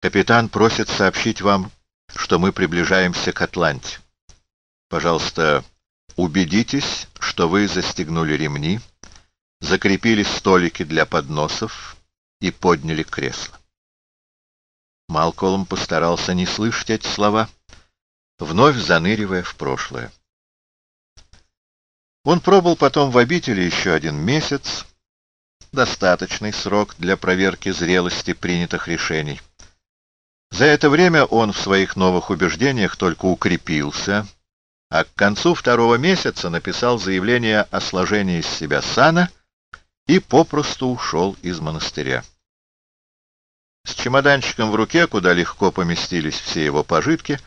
Капитан просит сообщить вам, что мы приближаемся к Атланте. Пожалуйста, убедитесь, что вы застегнули ремни, закрепили столики для подносов и подняли кресло. Малколм постарался не слышать эти слова, вновь заныривая в прошлое. Он пробыл потом в обители еще один месяц, достаточный срок для проверки зрелости принятых решений. За это время он в своих новых убеждениях только укрепился, а к концу второго месяца написал заявление о сложении из себя сана и попросту ушел из монастыря. С чемоданчиком в руке, куда легко поместились все его пожитки,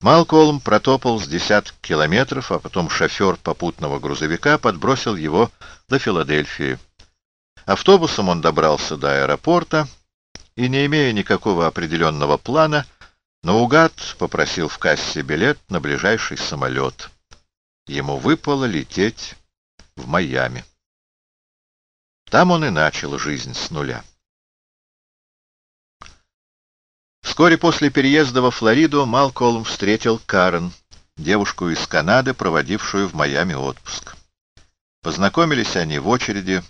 Малколм протопал с десяток километров, а потом шофер попутного грузовика подбросил его до Филадельфии. Автобусом он добрался до аэропорта и, не имея никакого определенного плана, наугад попросил в кассе билет на ближайший самолет. Ему выпало лететь в Майами. Там он и начал жизнь с нуля. Вскоре после переезда во Флориду Малколм встретил Карен, девушку из Канады, проводившую в Майами отпуск. Познакомились они в очереди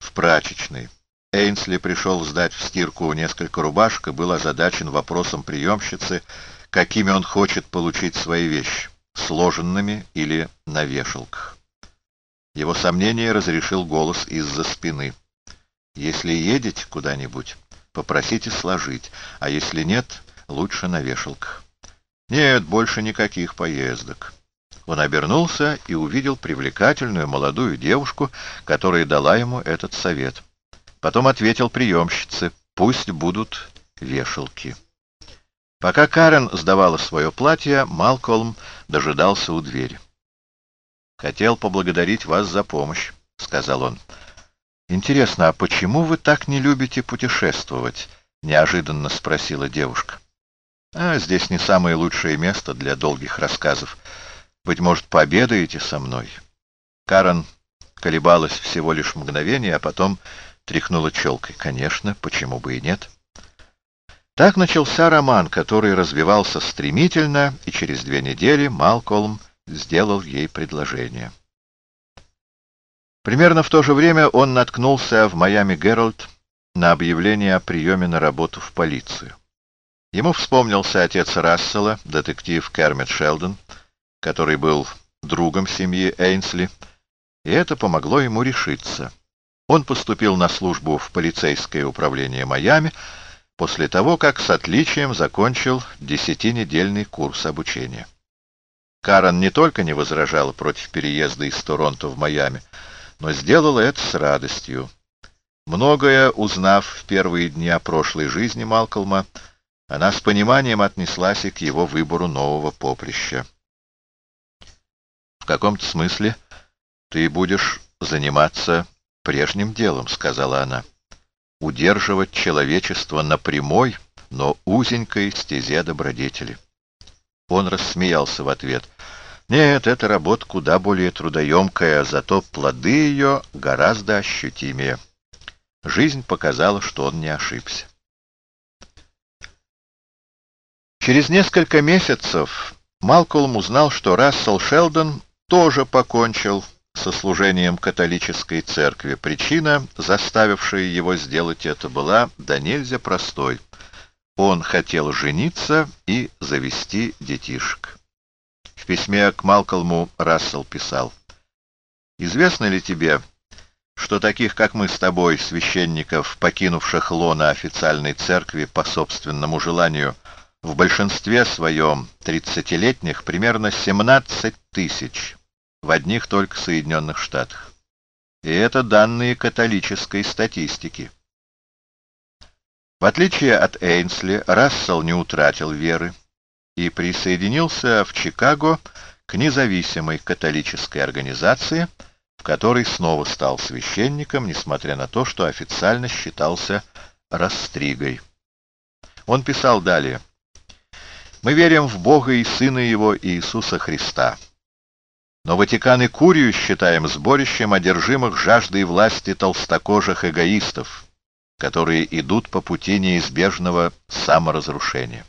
в прачечной. Эйнсли пришел сдать в стирку несколько рубашек и был озадачен вопросом приемщицы, какими он хочет получить свои вещи, сложенными или на вешалках. Его сомнение разрешил голос из-за спины. «Если едете куда-нибудь...» Попросите сложить, а если нет, лучше на вешалках. Нет, больше никаких поездок. Он обернулся и увидел привлекательную молодую девушку, которая дала ему этот совет. Потом ответил приемщице, пусть будут вешалки. Пока Карен сдавала свое платье, Малкольм дожидался у двери. «Хотел поблагодарить вас за помощь», — сказал он. «Интересно, а почему вы так не любите путешествовать?» — неожиданно спросила девушка. «А здесь не самое лучшее место для долгих рассказов. Быть может, пообедаете со мной?» Карен колебалась всего лишь мгновение, а потом тряхнула челкой. «Конечно, почему бы и нет?» Так начался роман, который развивался стремительно, и через две недели Малкольм сделал ей предложение. Примерно в то же время он наткнулся в Майами Геральд на объявление о приеме на работу в полицию. Ему вспомнился отец Рассела, детектив Кермит Шелдон, который был другом семьи Эйнсли, и это помогло ему решиться. Он поступил на службу в полицейское управление Майами после того, как с отличием закончил десятинедельный курс обучения. Карен не только не возражала против переезда из Торонто в Майами, но сделала это с радостью. Многое узнав в первые дни о прошлой жизни Малкольма, она с пониманием отнеслась и к его выбору нового поприща. «В каком-то смысле ты будешь заниматься прежним делом», — сказала она. «Удерживать человечество на прямой, но узенькой стезе добродетели». Он рассмеялся в ответ — нет, эта работа куда более трудоемкая, зато плоды ее гораздо ощутимее. Жизнь показала, что он не ошибся. Через несколько месяцев Малкольм узнал, что Рассел Шелдон тоже покончил со служением католической церкви. Причина, заставившая его сделать это, была да нельзя простой. Он хотел жениться и завести детишек письме к Малкольму Рассел писал. «Известно ли тебе, что таких, как мы с тобой, священников, покинувших лона официальной церкви по собственному желанию, в большинстве своем тридцатилетних примерно 17 тысяч в одних только Соединенных Штатах. И это данные католической статистики. В отличие от Эйнсли, Рассел не утратил веры, и присоединился в Чикаго к независимой католической организации, в которой снова стал священником, несмотря на то, что официально считался растригой. Он писал далее. «Мы верим в Бога и Сына Его Иисуса Христа. Но Ватикан и Курию считаем сборищем одержимых жаждой власти толстокожих эгоистов, которые идут по пути неизбежного саморазрушения.